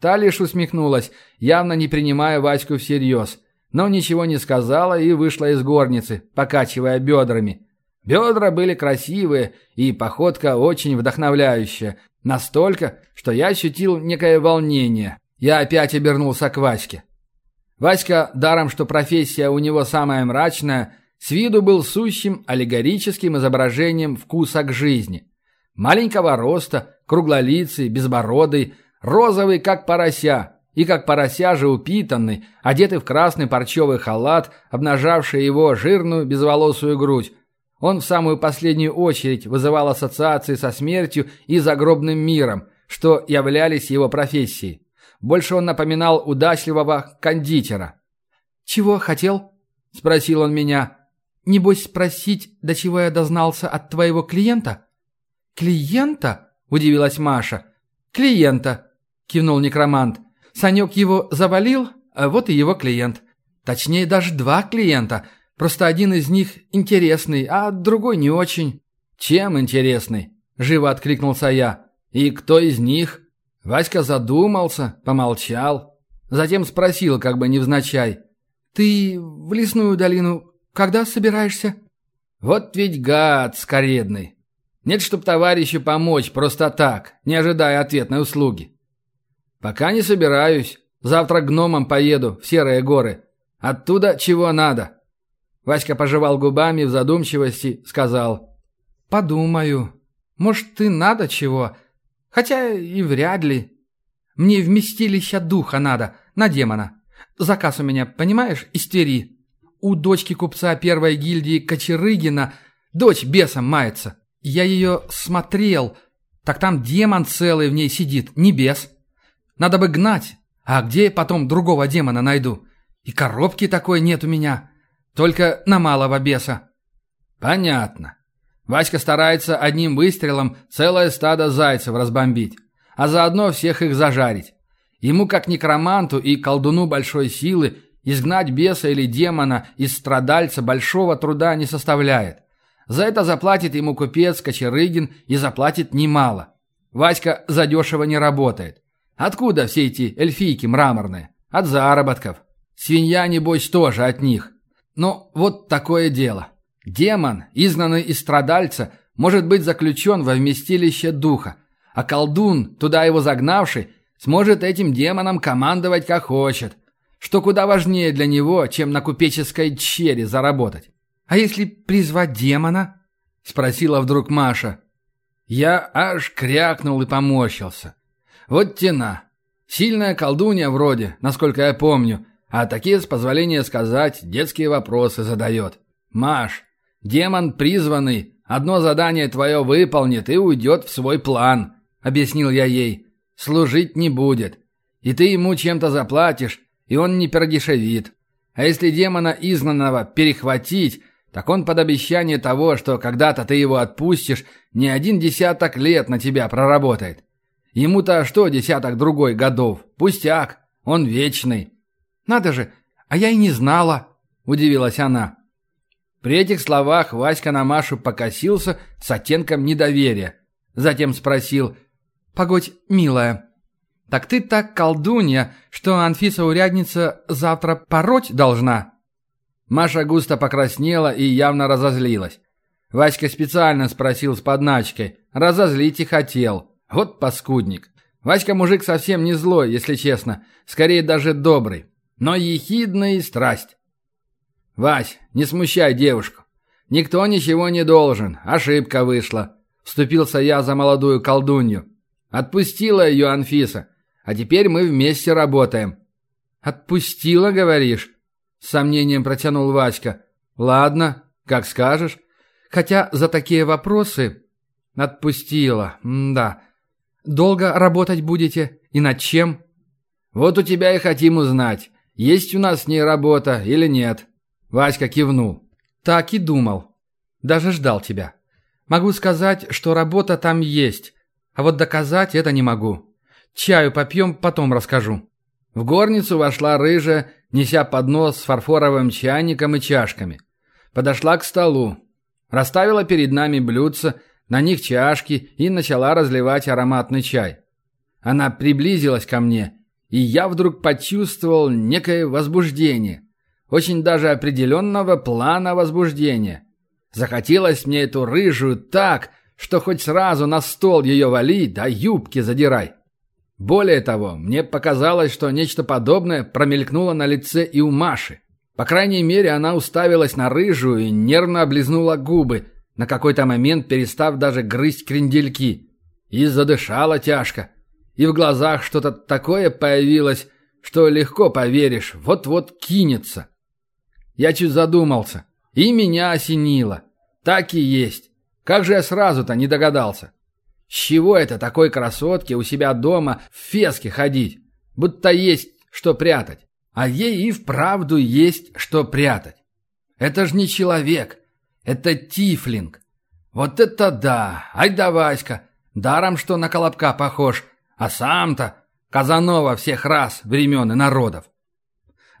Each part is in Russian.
Та лишь усмехнулась, явно не принимая Ваську всерьез, но ничего не сказала и вышла из горницы, покачивая бедрами. Бедра были красивые и походка очень вдохновляющая, настолько, что я ощутил некое волнение. Я опять обернулся к Ваське. Васька, даром что профессия у него самая мрачная, с виду был сущим аллегорическим изображением вкуса к жизни. Маленького роста, круглолицый, безбородый, розовый, как порося, и как порося же упитанный, одетый в красный парчевый халат, обнажавший его жирную безволосую грудь. Он в самую последнюю очередь вызывал ассоциации со смертью и загробным миром, что являлись его профессией. Больше он напоминал удачливого кондитера. «Чего хотел?» – спросил он меня. «Небось спросить, до чего я дознался от твоего клиента?» «Клиента?» – удивилась Маша. «Клиента», – кивнул некромант. «Санек его завалил, а вот и его клиент. Точнее, даже два клиента. Просто один из них интересный, а другой не очень». «Чем интересный?» – живо откликнулся я. «И кто из них?» Васька задумался, помолчал. Затем спросил, как бы невзначай. «Ты в лесную долину когда собираешься?» «Вот ведь гад скоредный. Нет, чтоб товарищу помочь просто так, не ожидая ответной услуги». «Пока не собираюсь. Завтра гномом поеду в Серые горы. Оттуда чего надо». Васька пожевал губами в задумчивости, сказал. «Подумаю. Может, ты надо чего?» Хотя и вряд ли. Мне вместилища духа надо, на демона. Заказ у меня, понимаешь, из Твери. У дочки купца первой гильдии Кочерыгина дочь бесом мается. Я ее смотрел, так там демон целый в ней сидит, не бес. Надо бы гнать, а где потом другого демона найду? И коробки такой нет у меня, только на малого беса. Понятно. Васька старается одним выстрелом целое стадо зайцев разбомбить, а заодно всех их зажарить. Ему, как некроманту и колдуну большой силы, изгнать беса или демона из страдальца большого труда не составляет. За это заплатит ему купец Кочерыгин и заплатит немало. Васька задешево не работает. Откуда все эти эльфийки мраморные? От заработков. Свинья, небось, тоже от них. Но вот такое дело. Демон, изгнанный из страдальца, может быть заключен во вместилище духа, а колдун, туда его загнавший, сможет этим демоном командовать как хочет, что куда важнее для него, чем на купеческой чере заработать. «А если призвать демона?» – спросила вдруг Маша. Я аж крякнул и поморщился. Вот тена. Сильная колдунья вроде, насколько я помню, а такие, с позволения сказать, детские вопросы задает. «Маш, Демон призванный одно задание твое выполнит и уйдет в свой план», — объяснил я ей. «Служить не будет. И ты ему чем-то заплатишь, и он не продешевит. А если демона изгнанного перехватить, так он под обещание того, что когда-то ты его отпустишь, не один десяток лет на тебя проработает. Ему-то что десяток другой годов? Пустяк, он вечный». «Надо же, а я и не знала», — удивилась она. При этих словах Васька на Машу покосился с оттенком недоверия. Затем спросил «Погодь, милая, так ты так колдунья, что Анфиса-урядница завтра пороть должна?» Маша густо покраснела и явно разозлилась. Васька специально спросил с подначкой. Разозлить и хотел. Вот паскудник. Васька мужик совсем не злой, если честно. Скорее даже добрый. Но ехидный страсть. «Вась, не смущай девушку. Никто ничего не должен. Ошибка вышла». Вступился я за молодую колдунью. Отпустила ее Анфиса. А теперь мы вместе работаем. «Отпустила, говоришь?» С сомнением протянул Васька. «Ладно, как скажешь. Хотя за такие вопросы...» «Отпустила, да. Долго работать будете? И над чем?» «Вот у тебя и хотим узнать, есть у нас с ней работа или нет». Васька кивнул. «Так и думал. Даже ждал тебя. Могу сказать, что работа там есть, а вот доказать это не могу. Чаю попьем, потом расскажу». В горницу вошла рыжая, неся поднос с фарфоровым чайником и чашками. Подошла к столу. Расставила перед нами блюдца, на них чашки и начала разливать ароматный чай. Она приблизилась ко мне и я вдруг почувствовал некое возбуждение. Очень даже определенного плана возбуждения. Захотелось мне эту рыжую так, что хоть сразу на стол ее вали, да юбки задирай. Более того, мне показалось, что нечто подобное промелькнуло на лице и у Маши. По крайней мере, она уставилась на рыжую и нервно облизнула губы, на какой-то момент перестав даже грызть крендельки. И задышала тяжко. И в глазах что-то такое появилось, что легко поверишь, вот-вот кинется. Я чуть задумался, и меня осенило. Так и есть. Как же я сразу-то не догадался? С чего это такой красотке у себя дома в феске ходить? Будто есть что прятать. А ей и вправду есть что прятать. Это ж не человек. Это тифлинг. Вот это да! Ай да Васька! Даром, что на Колобка похож. А сам-то Казанова всех раз, времен и народов.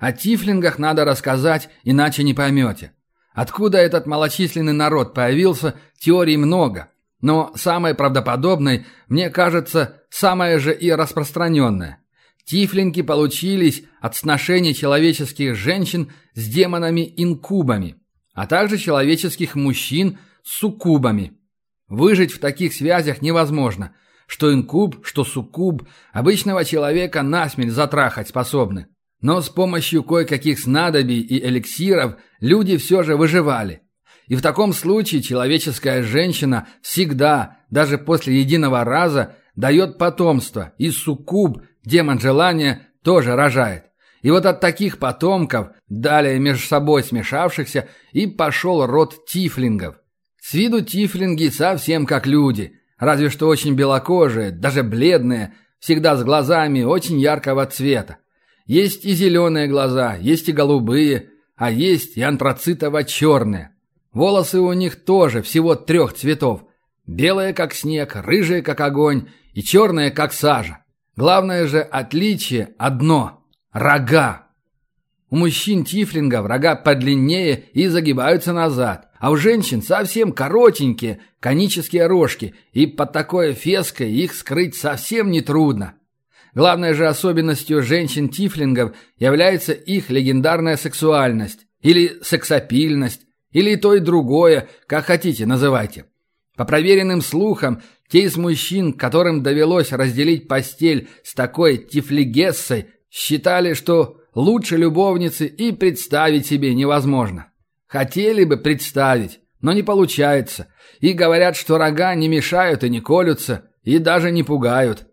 О тифлингах надо рассказать, иначе не поймете. Откуда этот малочисленный народ появился, теорий много. Но самой правдоподобной, мне кажется, самая же и распространенная. Тифлинги получились от сношения человеческих женщин с демонами-инкубами, а также человеческих мужчин с суккубами. Выжить в таких связях невозможно. Что инкуб, что суккуб, обычного человека насмерть затрахать способны. Но с помощью кое-каких снадобий и эликсиров люди все же выживали. И в таком случае человеческая женщина всегда, даже после единого раза, дает потомство, и суккуб, демон желания, тоже рожает. И вот от таких потомков, далее между собой смешавшихся, и пошел род тифлингов. С виду тифлинги совсем как люди, разве что очень белокожие, даже бледные, всегда с глазами очень яркого цвета. Есть и зеленые глаза, есть и голубые, а есть и антрацитово-черные. Волосы у них тоже всего трех цветов. Белые, как снег, рыжие, как огонь, и черные, как сажа. Главное же отличие одно – рога. У мужчин тифлингов рога подлиннее и загибаются назад, а у женщин совсем коротенькие, конические рожки, и под такой феской их скрыть совсем нетрудно. Главной же особенностью женщин-тифлингов является их легендарная сексуальность, или сексапильность, или то и другое, как хотите, называйте. По проверенным слухам, те из мужчин, которым довелось разделить постель с такой тифлигессой, считали, что лучше любовницы и представить себе невозможно. Хотели бы представить, но не получается. И говорят, что рога не мешают и не колются, и даже не пугают.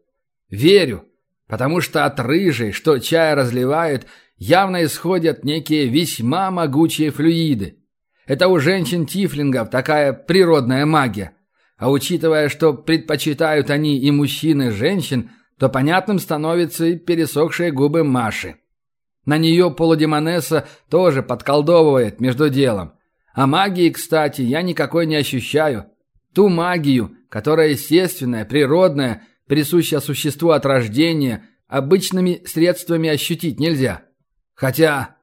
Верю, потому что от рыжей, что чай разливает, явно исходят некие весьма могучие флюиды. Это у женщин-тифлингов такая природная магия. А учитывая, что предпочитают они и мужчин, и женщин, то понятным становятся и пересохшие губы Маши. На нее полудемонесса тоже подколдовывает между делом. А магии, кстати, я никакой не ощущаю. Ту магию, которая естественная, природная, присуща существу от рождения, обычными средствами ощутить нельзя. Хотя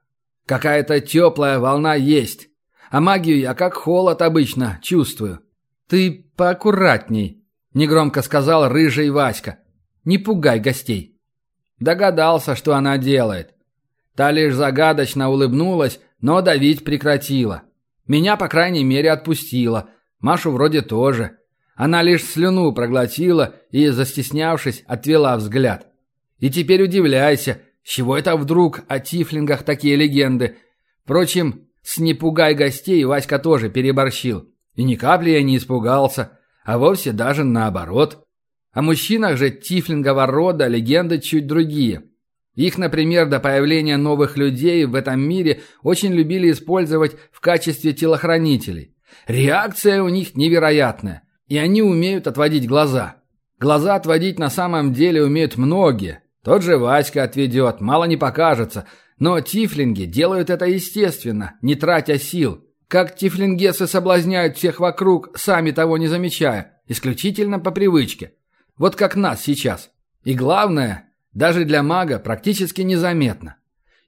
какая-то теплая волна есть. А магию я как холод обычно чувствую. Ты поаккуратней, негромко сказал рыжий Васька. Не пугай гостей. Догадался, что она делает. Та лишь загадочно улыбнулась, но давить прекратила. Меня, по крайней мере, отпустила. Машу вроде тоже. Она лишь слюну проглотила и, застеснявшись, отвела взгляд. И теперь удивляйся, с чего это вдруг о тифлингах такие легенды. Впрочем, с «не пугай гостей» Васька тоже переборщил. И ни капли я не испугался, а вовсе даже наоборот. О мужчинах же тифлингового рода легенды чуть другие. Их, например, до появления новых людей в этом мире очень любили использовать в качестве телохранителей. Реакция у них невероятная, и они умеют отводить глаза. Глаза отводить на самом деле умеют многие. Тот же Васька отведет, мало не покажется – но тифлинги делают это естественно, не тратя сил. Как тифлингесы соблазняют всех вокруг, сами того не замечая, исключительно по привычке. Вот как нас сейчас. И главное, даже для мага практически незаметно.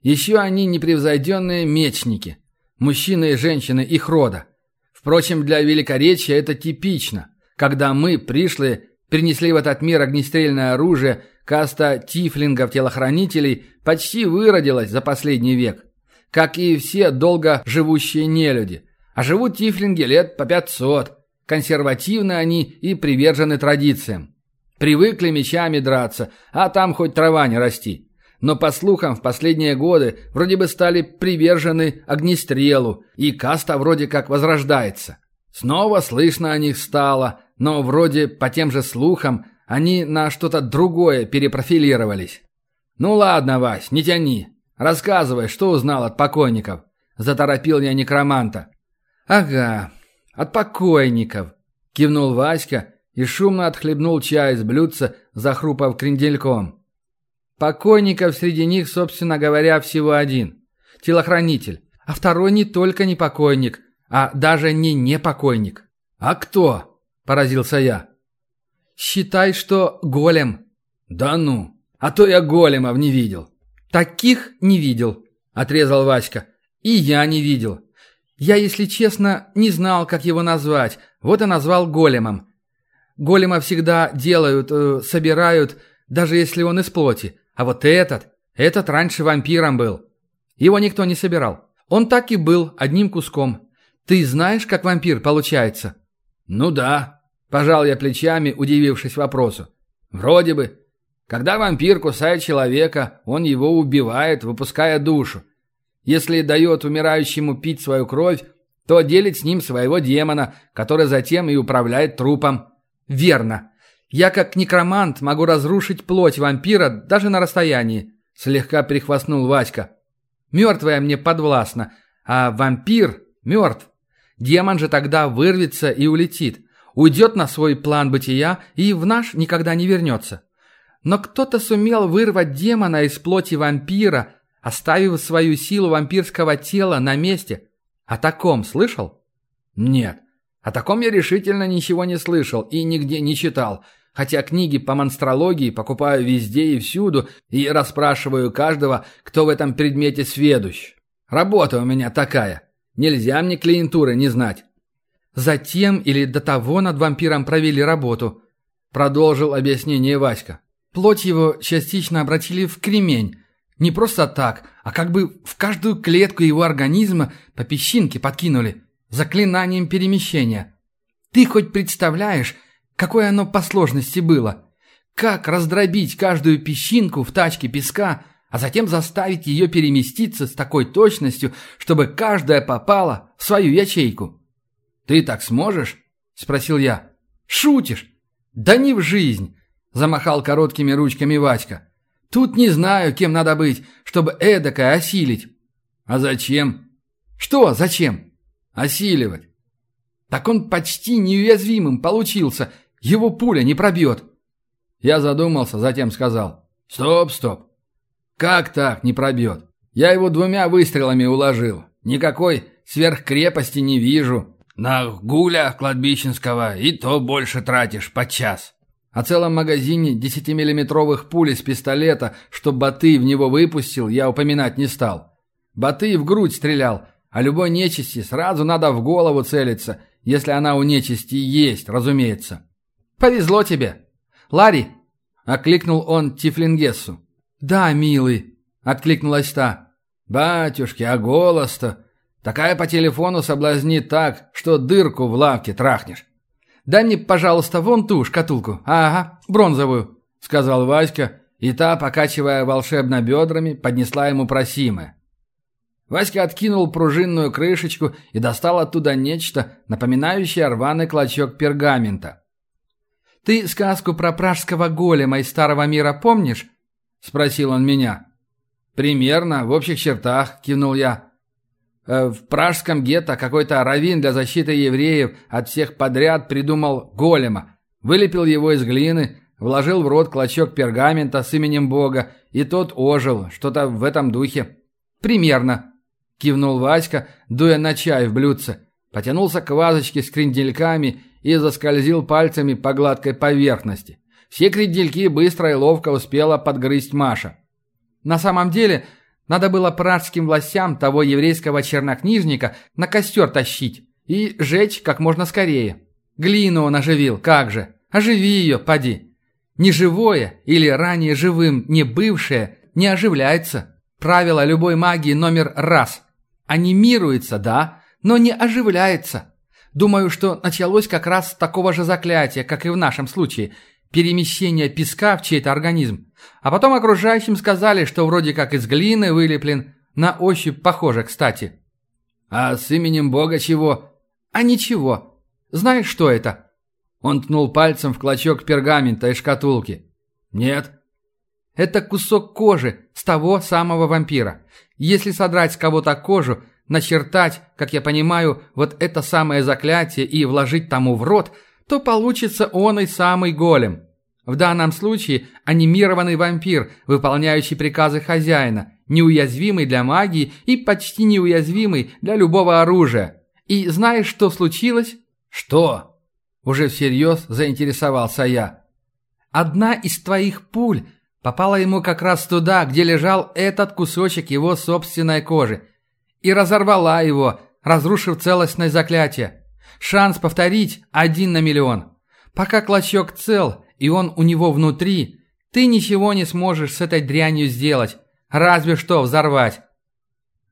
Еще они непревзойденные мечники. Мужчины и женщины их рода. Впрочем, для великоречия это типично. Когда мы, пришлые, принесли в этот мир огнестрельное оружие, каста тифлингов-телохранителей почти выродилась за последний век. Как и все долго живущие нелюди. А живут тифлинги лет по 500. Консервативны они и привержены традициям. Привыкли мечами драться, а там хоть трава не расти. Но, по слухам, в последние годы вроде бы стали привержены огнестрелу, и каста вроде как возрождается. Снова слышно о них стало, но вроде по тем же слухам они на что-то другое перепрофилировались. «Ну ладно, Вась, не тяни. Рассказывай, что узнал от покойников?» Заторопил я некроманта. «Ага, от покойников», — кивнул Васька и шумно отхлебнул чай из блюдца, захрупав крендельком. Покойников среди них, собственно говоря, всего один. Телохранитель. А второй не только не покойник, а даже не непокойник. «А кто?» – поразился я. «Считай, что голем». «Да ну! А то я големов не видел». «Таких не видел», – отрезал Васька. «И я не видел. Я, если честно, не знал, как его назвать, вот и назвал големом. Голема всегда делают, э, собирают, даже если он из плоти. А вот этот, этот раньше вампиром был. Его никто не собирал. Он так и был, одним куском. Ты знаешь, как вампир получается? Ну да, пожал я плечами, удивившись вопросу. Вроде бы. Когда вампир кусает человека, он его убивает, выпуская душу. Если дает умирающему пить свою кровь, то делит с ним своего демона, который затем и управляет трупом. Верно. Я, как некромант, могу разрушить плоть вампира даже на расстоянии», — слегка прихвастнул Васька. «Мертвая мне подвластна, а вампир мертв. Демон же тогда вырвется и улетит, уйдет на свой план бытия и в наш никогда не вернется. Но кто-то сумел вырвать демона из плоти вампира, оставив свою силу вампирского тела на месте. О таком слышал?» «Нет, о таком я решительно ничего не слышал и нигде не читал» хотя книги по монстрологии покупаю везде и всюду и расспрашиваю каждого, кто в этом предмете сведущ. Работа у меня такая. Нельзя мне клиентуры не знать. Затем или до того над вампиром провели работу, продолжил объяснение Васька. Плоть его частично обратили в кремень. Не просто так, а как бы в каждую клетку его организма по песчинке подкинули, заклинанием перемещения. Ты хоть представляешь, Какое оно по сложности было? Как раздробить каждую песчинку в тачке песка, а затем заставить ее переместиться с такой точностью, чтобы каждая попала в свою ячейку? «Ты так сможешь?» – спросил я. «Шутишь?» «Да не в жизнь!» – замахал короткими ручками Васька. «Тут не знаю, кем надо быть, чтобы эдакое осилить». «А зачем?» «Что зачем?» «Осиливать». «Так он почти неуязвимым получился, его пуля не пробьет. Я задумался, затем сказал. Стоп, стоп. Как так не пробьет? Я его двумя выстрелами уложил. Никакой сверхкрепости не вижу. На гуля кладбищенского и то больше тратишь по час. О целом магазине десятимиллиметровых пуль из пистолета, что Баты в него выпустил, я упоминать не стал. Баты в грудь стрелял, а любой нечисти сразу надо в голову целиться, если она у нечисти есть, разумеется. «Повезло тебе!» «Ларри!» — окликнул он Тифлингессу. «Да, милый!» — откликнулась та. «Батюшки, а голос-то! Такая по телефону соблазнит так, что дырку в лавке трахнешь!» «Дай мне, пожалуйста, вон ту шкатулку. Ага, бронзовую», — сказал Васька, и та, покачивая волшебно бедрами, поднесла ему просимое. Васька откинул пружинную крышечку и достал оттуда нечто, напоминающее рваный клочок пергамента. «Ты сказку про пражского голема из Старого мира помнишь?» — спросил он меня. «Примерно, в общих чертах», — кивнул я. Э, «В пражском гетто какой-то раввин для защиты евреев от всех подряд придумал голема, вылепил его из глины, вложил в рот клочок пергамента с именем Бога, и тот ожил, что-то в этом духе». «Примерно», — кивнул Васька, дуя на чай в блюдце. Потянулся к вазочке с крендельками и заскользил пальцами по гладкой поверхности. Все крендельки быстро и ловко успела подгрызть Маша. На самом деле, надо было пражским властям того еврейского чернокнижника на костер тащить и жечь как можно скорее. Глину он оживил, как же. Оживи ее, поди. Неживое или ранее живым не бывшее не оживляется. Правило любой магии номер раз. Анимируется, да, но не оживляется. Думаю, что началось как раз с такого же заклятия, как и в нашем случае – перемещение песка в чей-то организм. А потом окружающим сказали, что вроде как из глины вылеплен, на ощупь похоже, кстати. А с именем Бога чего? А ничего. Знаешь, что это? Он ткнул пальцем в клочок пергамента и шкатулки. Нет. Это кусок кожи с того самого вампира. Если содрать с кого-то кожу, начертать, как я понимаю, вот это самое заклятие и вложить тому в рот, то получится он и самый голем. В данном случае анимированный вампир, выполняющий приказы хозяина, неуязвимый для магии и почти неуязвимый для любого оружия. И знаешь, что случилось? Что? Уже всерьез заинтересовался я. Одна из твоих пуль попала ему как раз туда, где лежал этот кусочек его собственной кожи, и разорвала его, разрушив целостное заклятие. Шанс повторить один на миллион. Пока клочок цел, и он у него внутри, ты ничего не сможешь с этой дрянью сделать, разве что взорвать.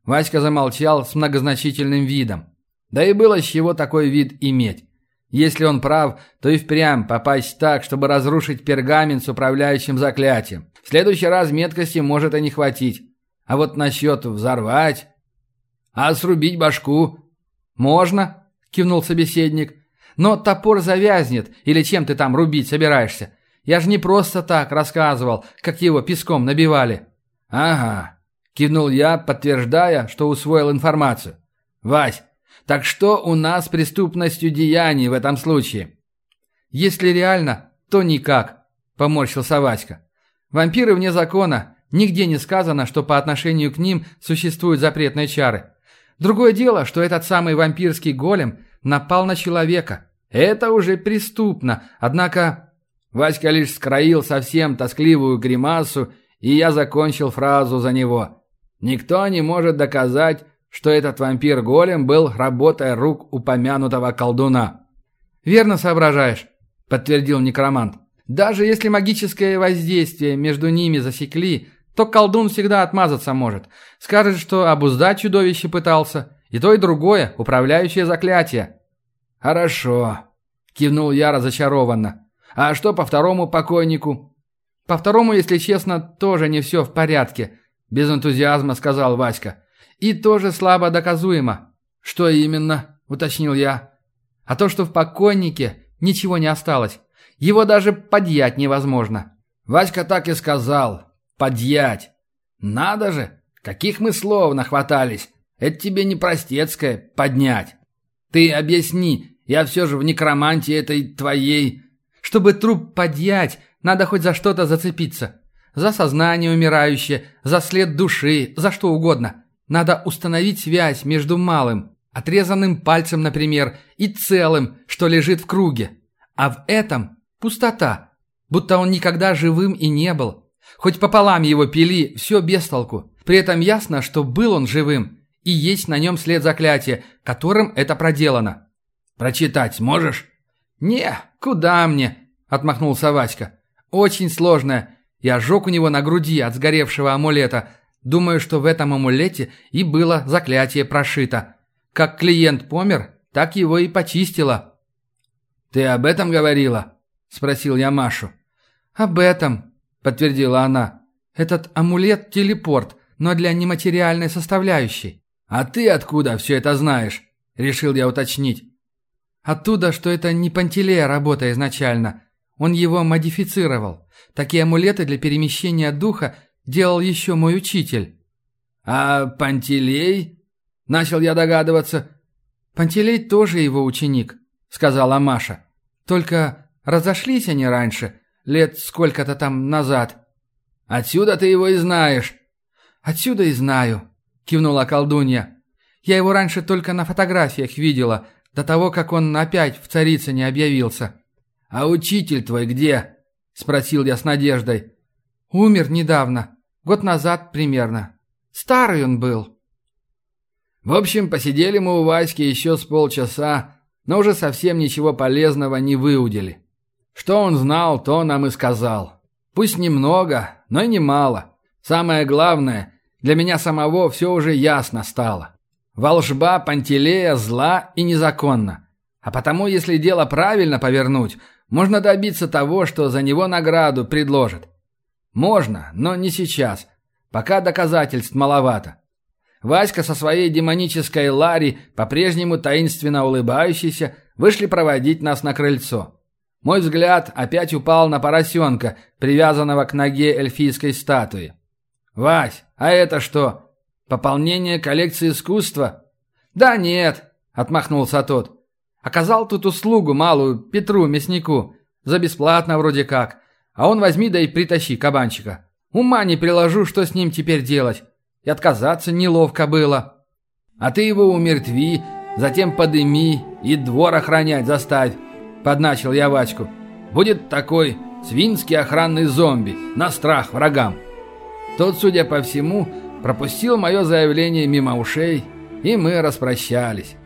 Васька замолчал с многозначительным видом. Да и было с чего такой вид иметь. Если он прав, то и впрямь попасть так, чтобы разрушить пергамент с управляющим заклятием. В следующий раз меткости может и не хватить. А вот насчет взорвать... А срубить башку... Можно, кивнул собеседник. Но топор завязнет, или чем ты там рубить собираешься? Я же не просто так рассказывал, как его песком набивали. Ага, кивнул я, подтверждая, что усвоил информацию. Вась, так что у нас преступностью деяний в этом случае? Если реально, то никак, поморщился Васька. Вампиры вне закона, нигде не сказано, что по отношению к ним существуют запретные чары. Другое дело, что этот самый вампирский голем напал на человека. Это уже преступно, однако... Васька лишь скроил совсем тоскливую гримасу, и я закончил фразу за него. Никто не может доказать, что этот вампир-голем был работой рук упомянутого колдуна. «Верно соображаешь», — подтвердил некромант. «Даже если магическое воздействие между ними засекли, то колдун всегда отмазаться может. Скажет, что обуздать чудовище пытался. И то, и другое – управляющее заклятие. «Хорошо», – кивнул я разочарованно. «А что по второму покойнику?» «По второму, если честно, тоже не все в порядке», – без энтузиазма сказал Васька. «И тоже слабо доказуемо». «Что именно?» – уточнил я. «А то, что в покойнике ничего не осталось. Его даже подъять невозможно». Васька так и сказал. Подъять. Надо же, каких мы слов нахватались. Это тебе не простецкое поднять. Ты объясни, я все же в некромантии этой твоей... Чтобы труп подъять, надо хоть за что-то зацепиться. За сознание умирающее, за след души, за что угодно. Надо установить связь между малым, отрезанным пальцем, например, и целым, что лежит в круге. А в этом пустота, будто он никогда живым и не был. Хоть пополам его пили, все без толку. При этом ясно, что был он живым, и есть на нем след заклятия, которым это проделано. «Прочитать сможешь?» «Не, куда мне?» – отмахнулся Васька. «Очень сложное. Я ожог у него на груди от сгоревшего амулета. Думаю, что в этом амулете и было заклятие прошито. Как клиент помер, так его и почистило». «Ты об этом говорила?» – спросил я Машу. «Об этом», – подтвердила она. «Этот амулет – телепорт, но для нематериальной составляющей». «А ты откуда все это знаешь?» – решил я уточнить. «Оттуда, что это не Пантелея работа изначально. Он его модифицировал. Такие амулеты для перемещения духа делал еще мой учитель». «А Пантелей?» – начал я догадываться. «Пантелей тоже его ученик», – сказала Маша. «Только разошлись они раньше, Лет сколько-то там назад. Отсюда ты его и знаешь. Отсюда и знаю, кивнула колдунья. Я его раньше только на фотографиях видела, до того, как он опять в царице не объявился. А учитель твой где? Спросил я с надеждой. Умер недавно, год назад примерно. Старый он был. В общем, посидели мы у Васьки еще с полчаса, но уже совсем ничего полезного не выудили. Что он знал, то нам и сказал. Пусть немного, но и немало. Самое главное, для меня самого все уже ясно стало. Волжба Пантелея зла и незаконна. А потому, если дело правильно повернуть, можно добиться того, что за него награду предложат. Можно, но не сейчас. Пока доказательств маловато. Васька со своей демонической Ларри, по-прежнему таинственно улыбающейся, вышли проводить нас на крыльцо. Мой взгляд опять упал на поросенка, привязанного к ноге эльфийской статуи. «Вась, а это что? Пополнение коллекции искусства?» «Да нет», — отмахнулся тот. «Оказал тут услугу малую Петру, мяснику. За бесплатно вроде как. А он возьми да и притащи кабанчика. Ума не приложу, что с ним теперь делать. И отказаться неловко было. А ты его умертви, затем подыми и двор охранять заставь», — подначил я Ваську. «Будет такой свинский охранный зомби, на страх врагам». Тот, судя по всему, пропустил мое заявление мимо ушей, и мы распрощались.